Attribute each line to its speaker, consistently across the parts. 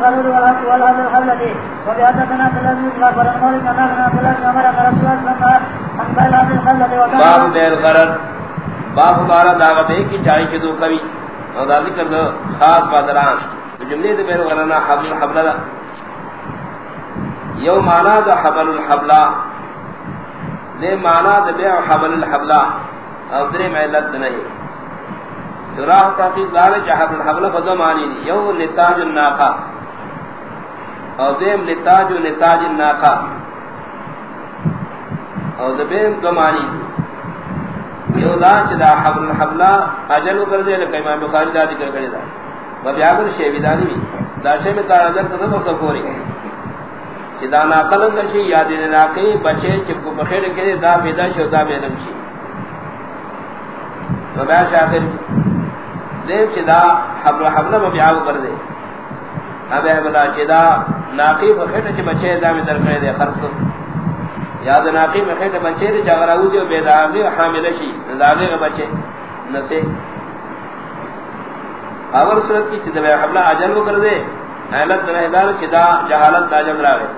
Speaker 1: الغلول والحق والحق الحلة وبيعتنا تلازم الغفر المولك أننا تلازم أمر رسول الله صلى الله عليه وسلم عن بيل عبد الحلة
Speaker 2: باب دیر غرر باب بارا دعوت ہے کہ چاہی کے دو کبھی اور دا ذکر دو خاص بادران جملے دے بیر غررنا حبل الحبلہ. دا یو مانا دا حبل الحبلہ. دے مانا دا بیع حبل الحبلہ. اور درے معلت نہیں. شراح تحقیق دار جہب الحبل فضو معنی دی. یو نتاج الناقہ. او دیم نتاج و نتاج الناقہ. او دیم دو معنی دی یو دا چدا حبل الحبلہ اجلو کردے لکہ امام بخاری دا ذکر کردے دا. و بیابر شیبی دانی بھی دا شیب تار ازل کردے بکر پوری. چدا ناقلن کشی یادی ناقی، بچے چپکو بخیر کردے، دا پیدا شو دا بیدم شی و بیابر شاکر دیم چدا حبل حبل مبیعو کر دے اب ہے بلا چدا ناقی بخیٹ چی بچے دا میں در دے خرص کو یاد ناقی بخیٹ بچے دے چاگر آو دیو بید آگی و حامل شی نداغی و بچے نسے اول صورت کی چدا بے حبل عجل کر دے احلت در احدار چدا جہالت دا جب راوے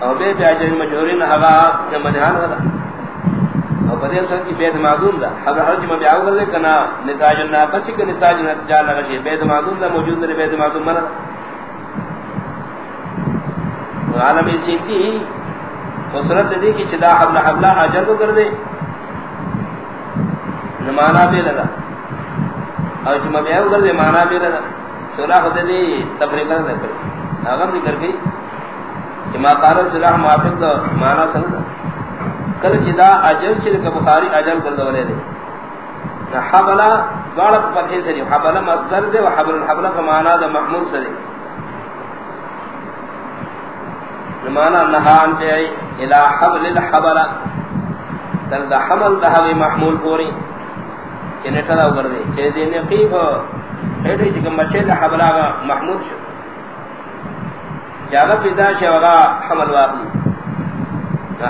Speaker 2: او بے بے عجل مجھورین حقا مدہان ہوتا اور بدے سن کی بید معدوم دا حضر حرج میں بیاو کرے کنا نتاج الناقہ چھ کہ نتاج نتجا لگا چھ بید معدوم دا موجود دے بید معدوم مرا عالم سینتی وصلت دی کہ چدا حبل حبلہ حاجر کو کر دے۔ نمانا بے لگا۔ اور چھ میں بیاو کر دے مانا بے لگا۔ سورہ خود دی تفریق کر دے۔ اگر ذکر گئی۔ کہ قارب صلاح موافق دا مانا سنگا کل جدا اجل چل کا بخاری اجل کر دو لے دے۔ حبلا غلط فتح سے حبلا مصدر دے وحبل الحبل کا معنی دا محمول سے معنی نہان دے الى حبل الحبل. تر دا حمل دا ہوئی محمول پوری. کہ نٹلا کر دے کہ دے نقیب ایڈی چکم بچے دا حبلا محمول شو. جاگا پیدا شوگا حمل واقعی.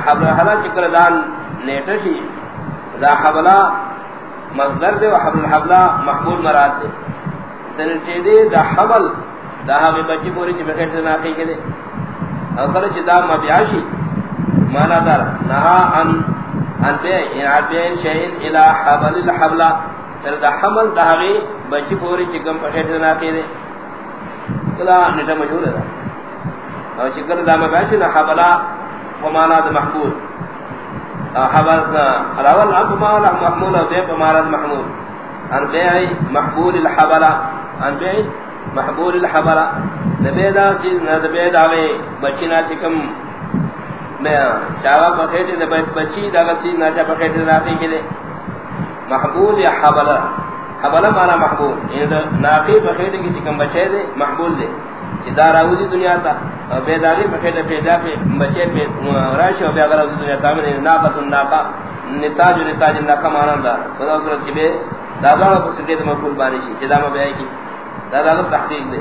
Speaker 2: حبل حبل چکر دان نیٹشی دا حبلا مصدر دے و حبل الحبلا محمول مراد دے. تنے تنچے دے دا حبل دا حبل بچی پوری چی بخیر سے ناقی کے دے. او کلچ دا مبیعشی مانا دار نہا ان ان بے ان یعنی عبین یعنی شہین الى حبل الحبلا تر یعنی دا حمل دا حبل بچی پوری چی کم بخیر سے دے کلا نیٹا مشہور ہے دا او چکر دا مبیعشی نا حبلا ومانا دا محمول حبل الاول اب مانا محمول او بے پمانا دا محمول ان بے محبول الحبلا ان بے محبول الحبلا نبے دا چیز نبے دا وے، بچی نا چکم۔ میں چاوا پکھے پخیٹے دا بچی دا چیز نا چا پخیٹے دا پی کلے محبول یا حبلا حبلا مانا محبول یعنی دا ناقی پخیٹے کی چکم بچے دے، محبول دے۔ ادارہ ہوئی دنیا تا بیداری پکھے پخیٹے پیدا پہ بچے پہ راشی و بیاغر ہوئی دنیا تا میں ناقت الناقا نتاج و نتاج الناقا مانا دا۔ خدا صورت کی بے، دادا کو و سکیت مقبول بانی شی جدا میں بیائی کی۔ دادا کو تحقیق دے۔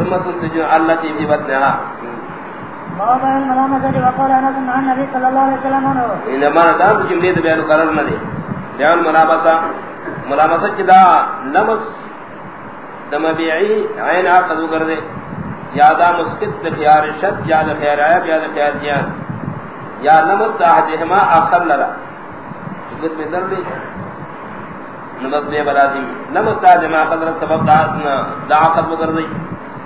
Speaker 2: ثم كنت جو التي في بطنها
Speaker 1: بابا الملامة وقال عن النبي صلى الله عليه وسلم
Speaker 2: انما دام جملے بیان قرار نہ دے بیان ملامسہ ملامسہ چدا لمس دم بیعی عین عقد کر دے۔ یادا مسکت خیار شد یا خیار آیا یا خیار جان یا لمس احدہما اخر لرا۔ جگت میں در لے۔ نمس بے بلازم۔ لمس احدہما اخر لرا سبب دا عقد کر دے۔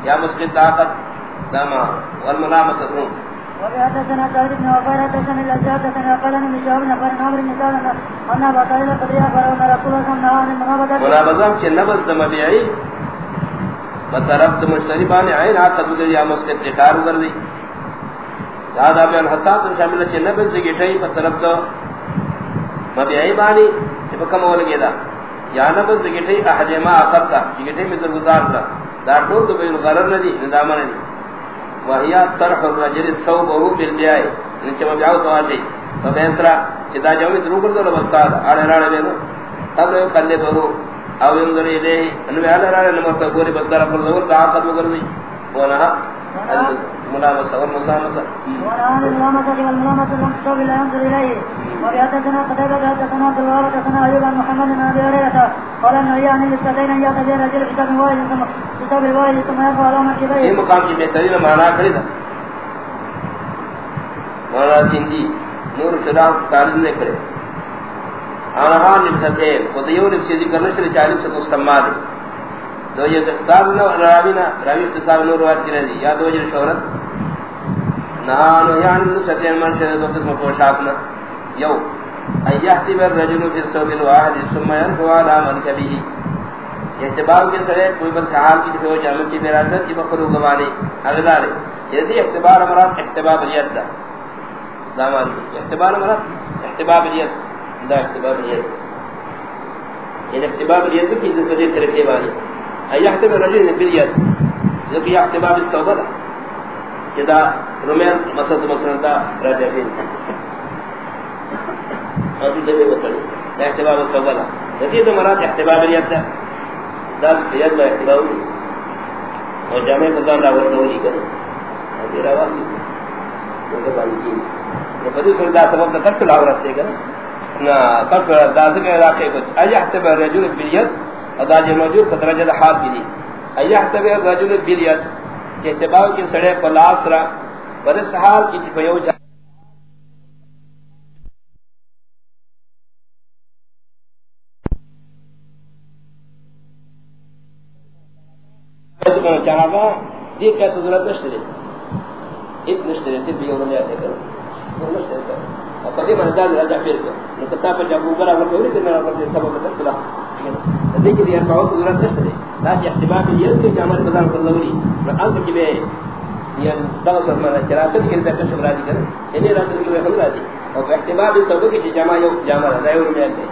Speaker 2: یا مسکت عقد داما والملامسة ہوں
Speaker 1: وحدثنا سعيد بن وفير حدثنا الأجهاد حدثنا قال أن مشاهد نفر نامر النساء أن أبا طالب قدري أخبر أن رسول الله صلى الله عليه وسلم منابضة
Speaker 2: منابضة چه نبض دم بیعی بطرف مشتری بانی عین عقد بگر یا مسکت اقرار کر دی. یاد آبی الحساس شامل چه نبض دگیٹھئی بطرف دم مبیعی بانی چه بکم ہو لگی دا یا تا جگیٹھئی میں ذرگزار تا دا ټول د نه دي ندی نه دي. وهي طرح الرجل ثوبه بالبيع یعنی ان چې بیا او دي. تو بیسرا چې دا جو درو کړو له استاد اړه راړه به نو. تب یو کله به او یو درې دې. ان بیا راړه نو ته ګوري بس دا پر زور دا خدمت وګرځي ونه. ملامسة والمسامسة
Speaker 1: ورعان الملامسة والملامسة المكتوب لا ينظر إليه. وبيحدثنا قتيبة الله وحدثنا أيوب عن محمد بن أبي هريرة قال أنه يعني للسدين أن يأتي الرجل كتاب واحد ثم كتاب الواحد ثم يرفع على منكبيه
Speaker 2: یہ مقام کی بہترین معنی کری تھا مولانا سندھی نور شراف تعلیم نے کرے آنہا لبستے خودیو لبسی ذکر نشر چالیب سے مستمع دے۔ دو یہ اختصار نو راوی نا راوی اختصار نو روایت کی رہی۔ یا دو جر شہرت۔ نہانو یعنی لبستے من شدد و قسم پوشاکنا یو، ایہتی بر رجل فی الصوب الواحد ثم ينفو على منکبی احتباب کے سرے کوئی بس حال کی جو جامع کی میرا تھا کہ بخرو گمانے اگدارے یدی یعنی احتبار مراد احتباب الید دا۔ دامان احتبار مراد احتباب الید دا احتباب الید یعنی احتباب الید کی جس عزت بدے طرفے بانی۔ ایحتب الرجل بالید جو کہ احتباب الصوبہ دا جدا رمین مسد مسند دا راجع فین اور بھی دبے بکڑی دا احتباب الصوبہ دا یدی مراد احتباب الید دا دس بیاد با احتباو دی اور جامعہ قدام راور دولی کرو اور دیر آواز دی مجھے بانی چیز یہ بدو سر دا سبب دا تک لاور رستے گا نا تک دا سکر علاقے کچھ ای احتبا رجل بیلیت ادا جی موجود فترجد حال بھی دی ای احتبا رجل بیلیت کہ احتباو کی سڑے پر لاسرا ورس حال کی چپیو جا چاہا دی کیا تو ضرورت نشتے دے۔ ایک نشتے دے صرف یہ انہوں نے کرو نشتے دے اور قدیم انجال راجع پیر کر نکتا پر جب اوپر آگر کوئی نہیں میرا پر سبب بدل کلا دیکھ لیا کہو تو ضرورت نشتے دے۔ تاکہ جی احتباب یہ ہے کہ ہمارے بازار پر ضروری اور انت کی بے یہ دغه چرته کې د راځي کنه یې راځي کې راځي او احتباب کې جمع یو جمع مې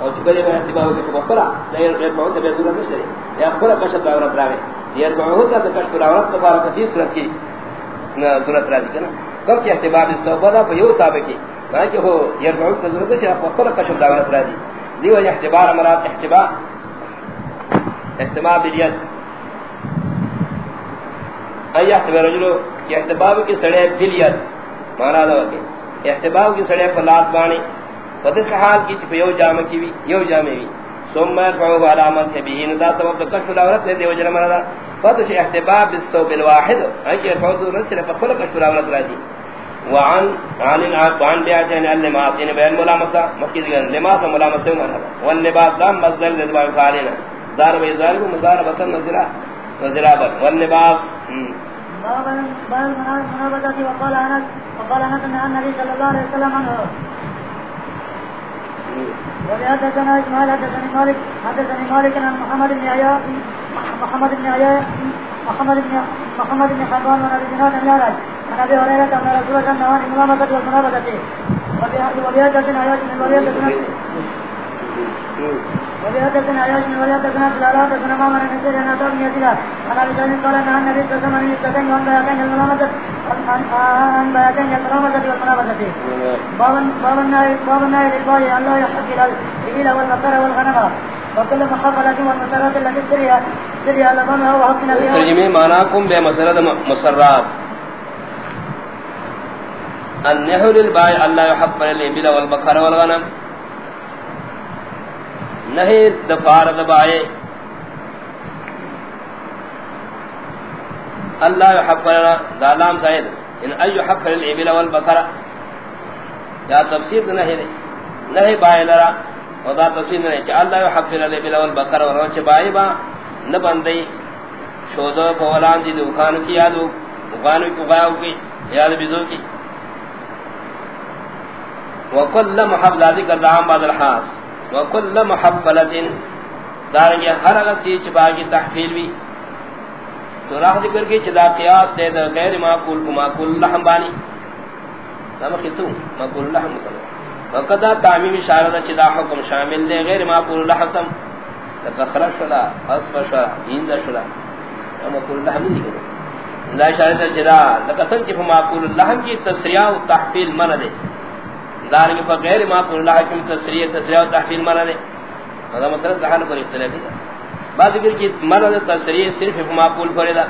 Speaker 2: او چې کله به کې په خپل دا په به ضرورت نشته یا خپل راوي یې په پر اورت په اړه صورت کې نه راځي کنه کوم چې دا په یو ثابت کې. هو یې په ضرورت چې په خپل راځي. دیو احتبار مراد احتمال ای احتباب احتباب کی سڑے بلیت مانا دا وقت۔ احتباب کی سڑے پر لاس بانی فتس حال کی چپ یو جامع کی بھی یو جامع بھی سوم میں فعو علامت ہے بھی سبب دا کشف الاورت ہے دیو جنہ مردا فتس احتباب بالصوب الواحد، ای کہ فعو رسل فقل کشف الاورت را وعن، عن العقبان بیعتین یعنی اللماسین یعنی بین ملامسا مخید گئن لماسا ملامسا واللباس دام مصدر لدبان فعلینا دار بیزار کو مزاربتا نزرہ وزرابا واللباس
Speaker 1: باب المنابذة وقال أنس وقال أنس أن النبي صلى الله عليه وسلم عنه وبحدثنا إسماعيل حدثني مالك حدثني مالك عن محمد بن عياء محمد بن عياء محمد بن محمد بن حبان ونبي جنات الأعرج عن أبي هريرة أن رسول الله نهى عن المنابذة والمنابذة وبحدثنا عياش بن وبحدثنا وبحدثنا عياش بن بلالا حدثنا مامن بن سير أن أتى بن يزيد عن قال أن النبي صلى الله عليه وسلم يستدين وأن بياتين المنابذة عن بياتين المنابذة والمنابذة باب النهي للبايع أن لا يحق إلى الإبل والبقر وكل محفلة والمسرات التي سريها سريها لبنها وحقنا فيها
Speaker 2: ترجمه معناكم بمسرد مسرات النهر للبايع أن لا يحق الإبل والبقر والغنم نہیں دفار دبائے اللہ يحب دالام زائد ان ای يحب للعبل والبقر یا تفسیر نہیں نہیں بائے لرا ودا تفسیر نہیں کہ اللہ يحب للعبل والبقر ورچ بائے با نہ بندی شودو فولان دی دکان کی یادو. دکان کی گاو کی. یاد بزو کی. وکل محب ذکر دام بعد الحاس وکل محفلت دارنگی ہر اگر چیز چپا تحفیل بھی۔ تو راہ ذکر کی چدا قیاس دے دا غیر معقول کو معقول لحم بانی۔ نام خصو معقول لحم کرو وقتا تعمیم اشارت چدا حکم شامل دے غیر معقول لحم تکخرا شلا اصف شلا ایند شلا اما قول اللہ نہیں دیکھو لا شاہدہ جدا لکسن کی فماقول اللہ کی تسریع و تحفیل من دے۔ دارنگی فا غیر ماقول اللہ کی تسریع تسریع و تحفیل من دے ماذا مسئلہ زحان پر اختلافی دا بعد ذکر کی من دے تسریع صرف فماقول فردا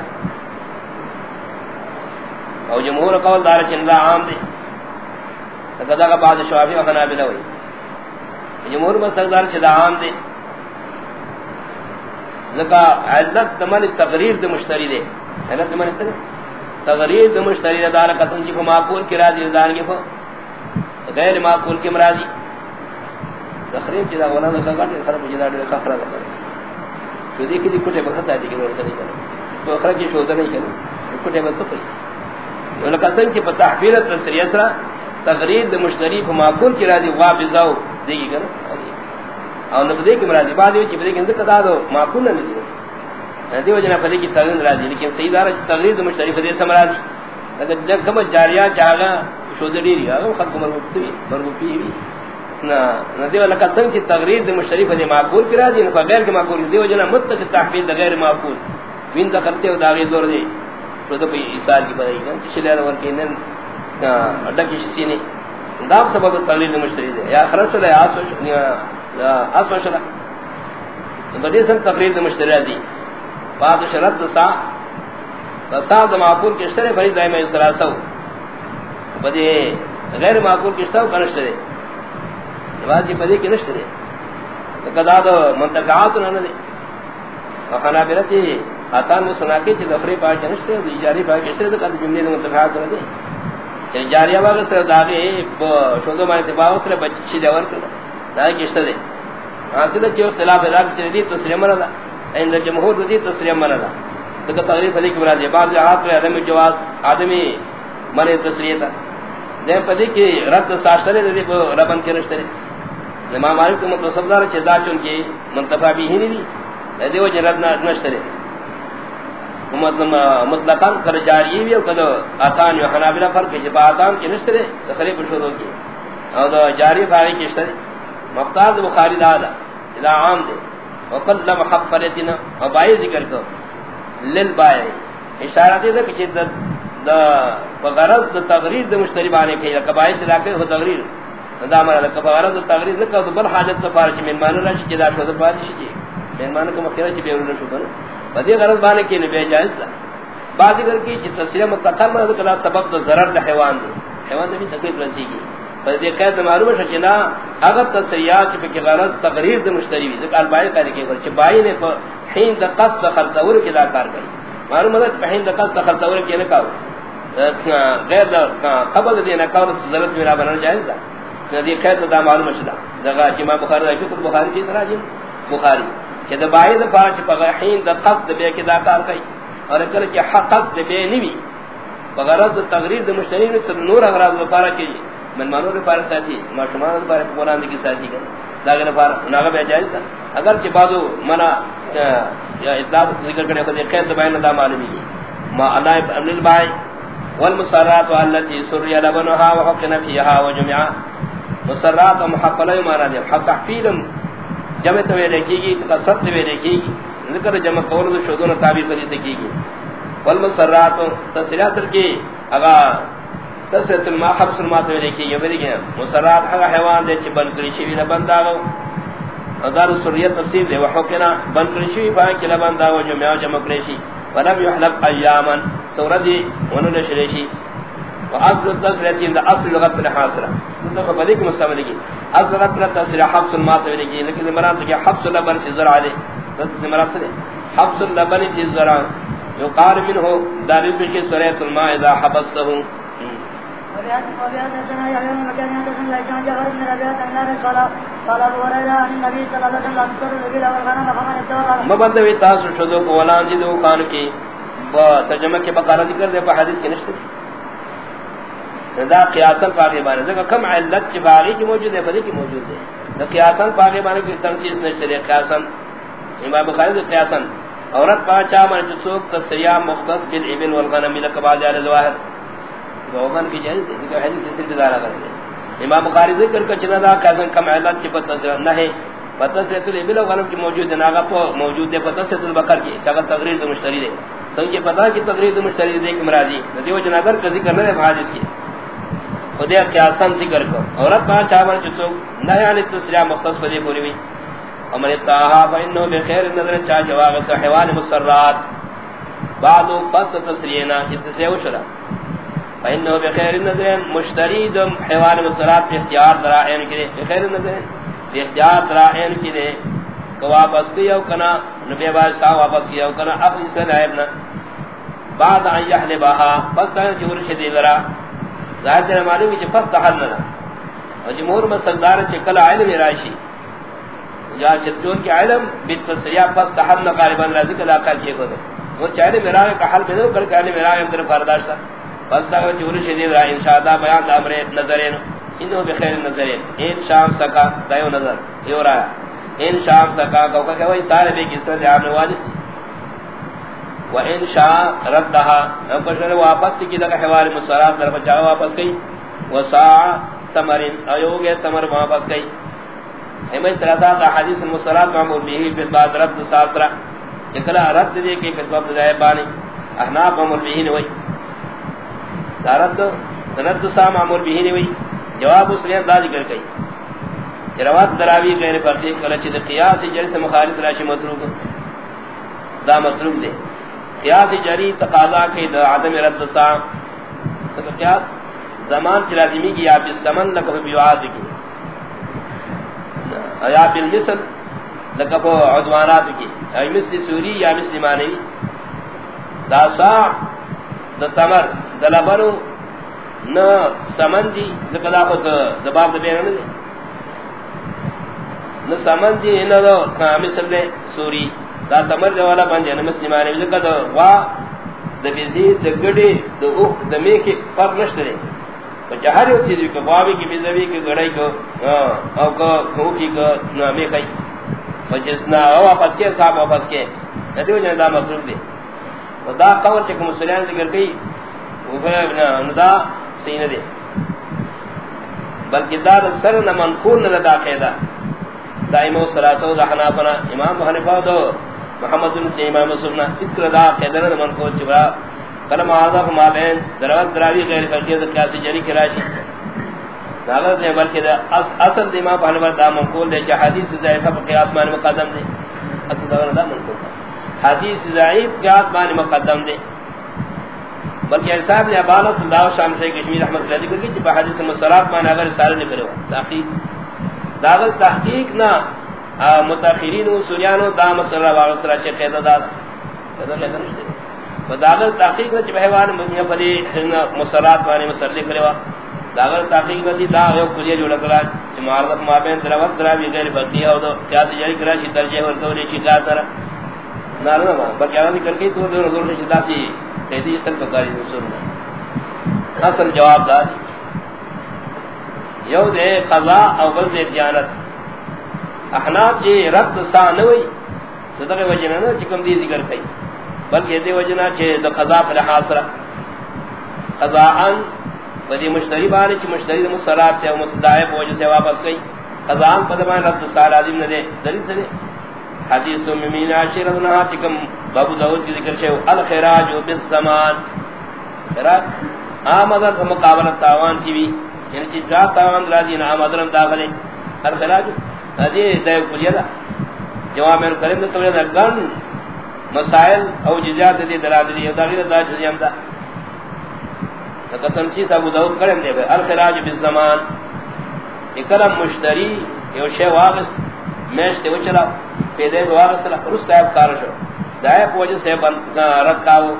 Speaker 2: او جمہور قول دار چند عام دے لکذا کا بعد شوافی و خنابلہ ہوئی جمہور مسئلہ دار چند عام دے زکا عزت تمن تقریر دے مشتری دے عزت تمن تقریر دے مشتری دے دار قسم جی کو معقول کی راضی دان کی فو غیر معقول کی مرادی. تقریر جدا ولا زکا گاٹے خراب جدا دے خراب دے. تو دیکھ دی کٹے بخت آدی کی ورسہ نہیں کرے. تو خراب کی شوزہ نہیں کرے. کٹے بس سپی ولا قسم کی تحفیر تسریہ سرا تقریر دے مشتری کو معقول کی راضی واپس جاؤ دیگی کرے او نو دے کہ مرادی بعد وچ بدے کہ کدا دو، معقول نہ دی ندی وجنا پدی کی تغیر راضی، لیکن صحیح دار تغیر مشرف دے سمرادی. اگر جگ کم جاریہ چاغا شودری ری او خط مرغوتی مرغوتی وی نا ندی ولا قسم کی تغیر دے مشرف دے معقول کرا دی نہ غیر کے معقول دی وجنا متق تحفیل دے غیر معقول۔ وین دا کرتے ہو داغی دور دی۔ تو تو بھی ایثار کی بدائی کہ چلے ور کے نن اڈا کی سینے داب سبب تغیر دے مشرف دے یا خرچ لے آسو اس مشرا بدی سن تقریر مشتری دی۔ بعد شرط سا سا د معقول کے شرع بری دائمہ ثلاثہ بدی غیر معقول کے سو کنشتری بعد جی بدی کے نشتری کدا دو منتفعات نہ دے وخنا برتی آتان اتان سنا کے چ دفری پا جنشتے دی جاری پا کے شرط کر جملے منتفعات نہ دے جاریہ باغ سے داغے شودو مانے تباو سے بچی دیور کر دا کیشتے دے حاصل ہے اختلاف ہے کہ دی تسلیم مردا عند جمهور دی تسلیم مردا تو تقریر فلی کی مراد ہے بعض جہات میں عدم جواز آدمی مرے تسلیتا دے پدی کی رد ساشرے دی ربن کے نشتے امام مالک کو مطلب دار چدا چون کی منتفع بھی ہی نہیں دی وہ جرد نہ نشتے مطلقاً کر جاری بھی او کدو آتان و حنابلہ فرق جب آتان کی نشتے تقریب شروع کی او جاری فاری کی نشتے مقتاد بخاری دادا اذا عام دے وقل لم حق فرتنا وبائی ذکر کو لل اشارہ دے کہ چیز دا غرض دا تغریر دا مشتری بانے کہ قبائل چلا کے ہو تغریر. دا مرا دا غرض دا تغریر نہ بل حاجت تو پار چ مہمان راشی جدا شو دا پار شی مہمان کو مکرہ چ بیرون شو بن بدی غرض بانے کہ نبی جائز دا بعد کر کی جس تصریح متقم مراد کلا سبب دا ضرر دا حیوان دے حیوان بھی تکلیف رسی کی فدی قید معلوم ہے کہ نا اگر تصریات کی غرض تقریر دے مشتری وی ذکر بائی کر کے ورچ نے حین د قصد خرطور کی دا کار گئی معلوم ہے کہ حین د قصد خرطور کی نہ کاو غیر دا قبل دے نہ کاو ضرورت میرا بننا جائز دا۔ ندی قید دا معلوم ہے دا کہ امام بخاری دا شکر، بخاری کی طرح جی۔ بخاری۔ کہ دا بائی دا پارچ پگا حین دا قصد بے کی دا کار گئی اور کل کہ حق قصد بے نہیں بغرض تقریر دے مشتری نے نور اغراض وپارا کی من مانو دے پارے ساتھی، ما شمار دے پارے قران دی ساتھی کر لاگے نہ پار بے جائز تھا۔ اگر کہ بعدو منا یا اطلاع ذکر کرنے کو دیکھے تو بیان دا معلومی ما اللہ ابن البائی والمسرات والتي سري لبنها وحقنا فيها وجمعا۔ مسرات و ومحقلہ مانا دے حق تحفیرم جمع تو لکھی گی، قصد تو لکھی گی۔ ذکر جمع قول شہدون تابع کری سکی گی۔ والمسرات تصریات کی اگر تسرت الماء حبس الماء تو لکھی یہ بھی گیا مسرات حق حیوان دے چ بن کری شی نہ بندا گو ادار سریت تفسیر دے وحکنا بن کری شی با کہ نہ بندا و جو میں جمع کری شی ولم يحلق اياما سوردی ون نشریشی واصل التسريت عند اصل لغت الحاصله تو بدیک مستعمل کی اصل لغت التسريح حبس الماء تو لکھی لیکن مراد کہ حبس لبن سے زرع دے۔ تو مراد سے۔ حبس لبن سے زرع يقال منه دارج بشي سريت الماء اذا حبسته مبندوی تاسو شدو کو ولان جی دو کان کی با ترجمہ کے بقرہ ذکر دے، پا حدیث کی نشتے دا قیاسن پاگے بانے ذکر کم علت چی باغی کی موجود ہے، فدی کی موجود ہے۔ دا قیاسن پاگے بانے کی تنسیس نشتے دے قیاسن امام بخاری دے قیاسن عورت پا چاہ من جسوک مختص بالعبن والغنم لکا باز آل ظواہر گوغن کی جائز ہے کہ حدیث سے دارا کرتے امام بخاری ذکر کا چنا دا کازن کم علت کی پتہ سے نہ ہے۔ فتسریت الابل غنم کی موجود ہے، ناغا پو موجود ہے، پتہ فتسریت البقر کی چاہتا تغریر دو مشتری دے سنجھے پتا کی تغریر دو مشتری دے کہ مرادی۔ ندیو جناگر کا ذکر نہ ہے حادث کی خودیا قیاسان ذکر کو عورت کہاں چاہتا چتو، نہ یعنی تسریع مختص فدی پوری ہوئی ومن اتاہا فإنہو بخیر نظر چاہ جواب حیوان مسرات۔ بعد بعدو قصد تسریعنا اتسے وشرا فإنہو بخیر نظر مشتری دو حیوان مسرات اختیار درائن کرے بخیر نظر اختیار درائن کرے کہ واپس کیا کنا نبی باز شاہ واپس کیا کنا اپنی سے لائبنا بعد ان یحلبہا پس کنا چور شدید را ظاہر جنہ معلوم ہے پس تحل نہ اور جمہور مستقدار چکل علم راشی یا جتون کی علم بالتصریح پس تحل نہ غالبا راضی کلا کر کیے کو وہ چاہے میرا کا حل میں کر کہ میرا ہم طرف برداشت پس تا چور شدید را انشاء اللہ بیان امر نظرین انہو بخیر نظرین۔ ان شام سکا دیو نظر یہ رہا ان شام سکا کو کہ وہ سارے بھی کس طرح عام واجب و ان شاء ردها نو پر واپس کی دا حوار مسرات طرف جا واپس گئی و سا تمرین ایوگے تمر واپس گئی ایم ثلاثہ حدیث المسرات معمول به في بعد رد ساسرا اکلا رد دے کے پھر وقت جائے بانی احناف معمول به نہیں ہوئی رد رد سا معمول به نہیں ہوئی جواب اس نے داد کر گئی روات دراوی غیر فرقی کلچ قیاس جلس مخالف راشی مطلوب. دا مطلوب دے. قیاس جری تقاضا کے دا عدم رد سا. تو قیاس زمان چلازمی کی یا بالسمن لکف بیوعاد کی. یا بالمثل لکف عدوانات کی. یا مثل سوری یا مثل مانوی دا سا دا تمر دا لبنو نا سمن دی لکہ دا خود دباب دا بیرن دی نا سمن دی نا دا مثل دے سوری دا تمر دے والا بندے نا مسلمان ہے لکہ دا وا دا busy the Gudi the اوخ the میکی per نشتے they جہر you چیزی کہ واوی کی بیزوی کی گڑائی کو او کو کھوکی کو میکی وجسنا او واپس کے صاحب واپس کے ندیو جنے دا مطلوب دے دا قول چکم مسلیان ذکر کئی دا سین دے۔ بلکہ دا سر نہ منقول نہ دا قیدہ۔ دائمو سلاسو دا حنافنا امام حنفا دو محمد بن سی امام سننا اذکر دا قیدر دا منقول چبرا۔ کلم آزا فما بین دروات دراوی غیر فرقی دا قیاسی جری کراشی ناغذ نے بلکہ دا اصل دا امام حنفا دا منقول دے چا حدیث زائفہ پا قیاس مانی مقدم دے۔ اصل دا منقول۔ دا حدیث زائف قیاس مانی مقدم دے۔ بلکہ یعنی صاحب نے ابانا صلی شام سے کشمیر احمد صلی اللہ علیہ وسلم کی حدیث مصرات مانی اگر سارے نے کرے تحقیق۔ داغل تحقیق نہ متاخرین و سنیانو دا مسئلہ واغسرہ چے قیدہ داد قیدہ لے قیدہ نشتے داغل تحقیق نہ چے بہوان مجھے پلی مسئلات مانی مسئلے کرے وا داغل تحقیق نہ دی دا یو کلیہ جو لکلا چے معارضت مابین دروت دراوی غیر بقیہ ہو دو قیاسی جاری کرا، چی ترجیح ورکو لی چی کار ترہ نارنا ما بلکہ آنی کرکی تو دو نظر سے چیزا سی قیدی اصل پکاری نصر اصل جواب دا یو دے قضا او بل دے دیانت۔ احناف جی رد سا نوی صدق وجنہ نا چکم دی ذکر کئی۔ بلکہ دے وجنہ چھے دا قضا پر حاصر قضاءن ودی مشتری بانی چی مشتری دا مسلات تے مصدائے پہ وجہ سے واپس گئی۔ قضاءن پہ دمان رد سا لازم ندے دلیل سے دے۔ حدیث ممین عشیر ازنہا چکم بابو داود کی ذکر چھے الخراج بالزمان. خراج آمدر آمدت مقابلت تاوان کی بھی یعنی چیز جا تاوان راضی نام یعنی ادرم داخلے. ہر خلاج ادی دیو کلیہ دا. جواب میں کریم نے کلیہ دا، گن، مسائل او جزیات دی دراد دی او داغیر دا جزیم دا. لکہ تنسیس ابو داود کریم دے بے، الخراج بالزمان. اکرم مشتری، یو شے واغس میشتے وچلا پیدے بے واغس لکھ رست ایب کارشو دائے پوجہ سے رد کاو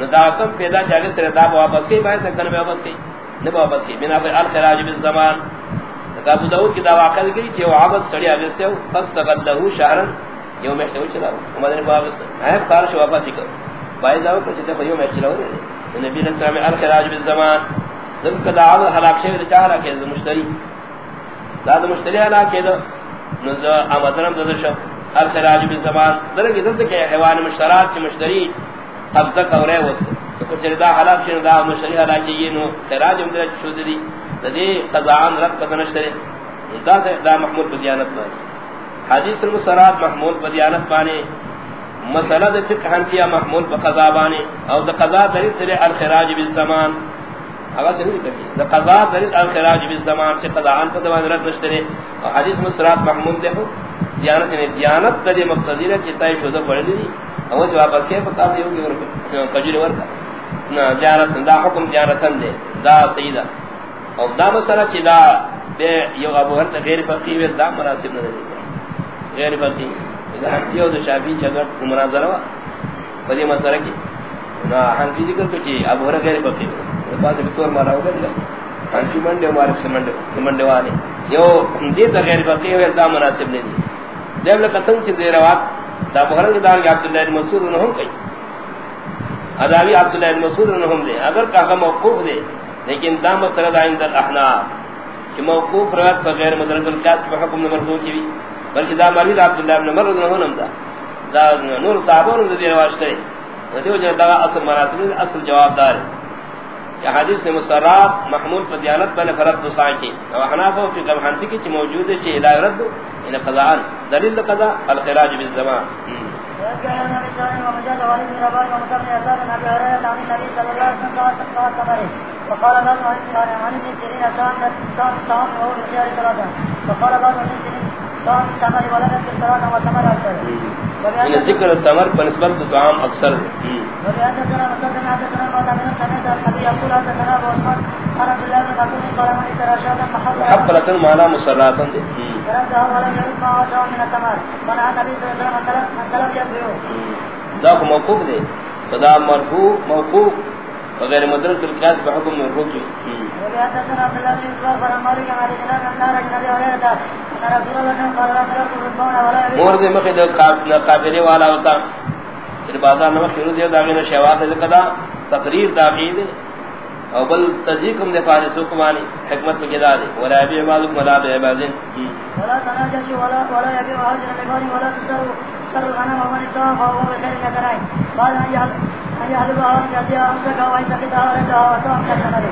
Speaker 2: نداکم پیدا چاگس ترے دا واپس کی باید تکن بے واپس کی۔ نبا واپس کی۔ بنا پر الخراج بالزمان ابو داؤد کی دعوا کر گئی کہ وہ عبد سڑی اگستے ہو۔ فاستغل له شهرا يوم يحتوي چلا عمر نے واپس۔ ہاں، ہے کار شو، واپس کی بائی داؤد کو چتے یوم چلا ہو نبی نے فرمایا الخراج بالزمان ذل قد عاد هلاك شيء چارا کہ مشتری۔ داد مشتری علا کہ نو امدرم دد شو الخراج بالزمان درگی دد کہ حیوان مشترات کی مشتری قبضہ کرے وس تو چردا حلاق شنو دا مشتری علا کہ یہ نو خراج اندر شو دی ددی قضاء رد بدن شری دا سے دا محمول بدیانت بانے. حدیث المسرات محمول بدیانت بانے. مسئلہ دا فقہ حنفیہ محمول بقضا بانے. او دا قضا دلیل سرے الخراج بالزمان اگر سے نہیں کبھی دا قضا دلیل الخراج بالزمان سے قضا عن پر دوان رد نشترے اور حدیث مسرات محمول دیکھو دیانت نے دیانت دا دی مقتدیر چیتائی شدہ پڑھ لی او جو واپس کے پتا سی ہوگی کجور ورکا دیانت دا حکم دیانتن دے دا سیدہ اور دا مسئلہ چی دا بے یو ابو ہر غیر فقیہ دا مناسب نہ دے غیر فقیہ دا حدیث دا شافی جگہ مناظرہ وا بدی مسئلہ کی نا حنفی ذکر تو چی ابو ہر غیر فقیہ بعد بطور مارا ہوگا دلا حنفی منڈے مارک سے منڈے منڈے والے یو دی دا غیر فقیہ دا مناسب نہیں دی دیو لکا سنگ چی دے روات دا ابو ہر دار کے عبداللہ بن مسعود نے کئی اداوی عبداللہ بن مسعود نے دے اگر کہا موقوف دے لیکن دا مسئلہ دا عند الاحناف کہ موقوف روایت بغیر مدرک القیاس پر حکم نمبر دو کی بھی بلکہ دا مرید عبداللہ ابن مرد نہ دا دا نور صحابہ نے دی رواج کرے دیو جو دا اصل مراتب اصل جواب دار ہے یہ حدیث سے مسرات محمول پر دیانت پر فرد دو کی او حنافہ کی کم حنفی کی موجود ہے، چی الہ رد ان قضاء دلیل قضاء الخراج بالزمان۔
Speaker 1: وقال بعض عن النبي قال من ما وجه من الثمر منع النبي صلى الله عليه وسلم من طلب يبيعه
Speaker 2: ذاك موقوف دے۔ فدا مرفوع موقوف وغیر مدرک القیاس بحکم مرفوع کی۔
Speaker 1: وبحدثنا عبد الله
Speaker 2: دے مخد قابلے والا ہوتا پھر بازار نمک شروع دے داغی نے شہوات دے قدا تقریر داغی دے او بل تذیکم دے فارس حکمانی حکمت میں جدا دے ولا یبیع مالک ولا بے عبادن
Speaker 1: ولا تناجشوا ولا ولا يبيعوا هاجر العباد ولا تسروا سروا الغنم ومن اتبع فهو بخير كثرين قال ان يحل ان يحلب هون يأتيها امسك وان تقدها ولدها وسوء كثر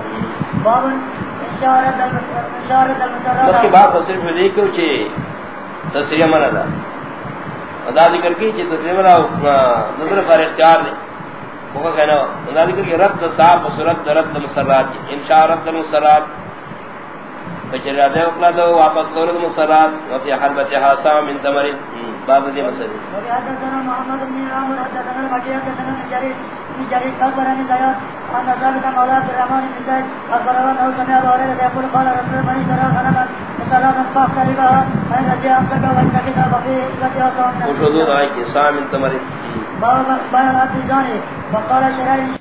Speaker 1: باب اشارت المسرات
Speaker 2: بعد صرف ذکر چے تصریح من ادا ادا ذکر کی چے تصریح من نظر پر اختیار دے۔ وہ کہنا ادا ذکر کی رد صاحب صورت رد مسرات انشاء رد مسرات۔ کچرا دے اقلا دو واپس صورت مسرات۔ وفي حلبتها سام من ثمر باب دی مسئلہ۔
Speaker 1: وبحدثنا محمد بن حدثنا المكي حدثنا من جرير من جرير اخبرني زياد ان ذلك مولى عبد الرحمن بن زيد اخبره انه سمع ابو هريره يقول قال رسول الله صلى الله عليه وسلم ثلاثا فاختلفها فان جاء امسك وان كتب ففي التي اصاب من
Speaker 2: وشدود آئی کہ سام من ثمر
Speaker 1: باب بيان الجاني وقال شرائع